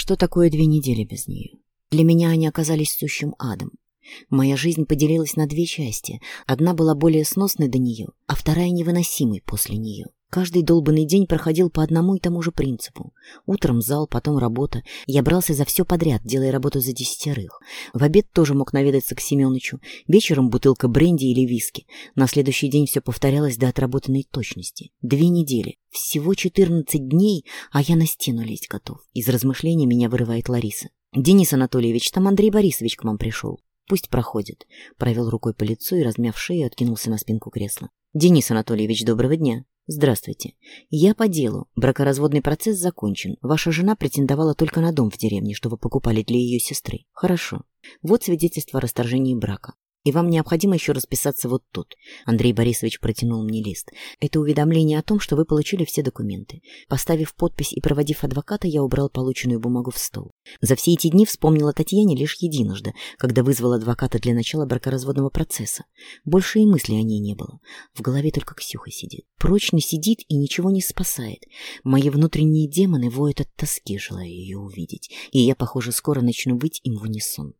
Что такое две недели без нее? Для меня они оказались сущим адом. Моя жизнь поделилась на две части. Одна была более сносной до нее, а вторая невыносимой после нее. Каждый долбанный день проходил по одному и тому же принципу. Утром зал, потом работа. Я брался за все подряд, делая работу за десятерых. В обед тоже мог наведаться к Семеновичу. Вечером бутылка бренди или виски. На следующий день все повторялось до отработанной точности. Две недели. Всего 14 дней, а я на стену лезть готов. Из размышлений меня вырывает Лариса. «Денис Анатольевич, там Андрей Борисович к вам пришел. Пусть проходит». Провел рукой по лицу и, размяв шею, откинулся на спинку кресла. «Денис Анатольевич, доброго дня». «Здравствуйте. Я по делу. Бракоразводный процесс закончен. Ваша жена претендовала только на дом в деревне, что вы покупали для ее сестры. Хорошо. Вот свидетельство о расторжении брака. И вам необходимо еще расписаться вот тут. Андрей Борисович протянул мне лист. Это уведомление о том, что вы получили все документы. Поставив подпись и проводив адвоката, я убрал полученную бумагу в стол. За все эти дни вспомнила Татьяне лишь единожды, когда вызвал адвоката для начала бракоразводного процесса. Больше и мысли о ней не было. В голове только Ксюха сидит. Прочно сидит и ничего не спасает. Мои внутренние демоны воют от тоски, желая ее увидеть. И я, похоже, скоро начну быть им в унисон.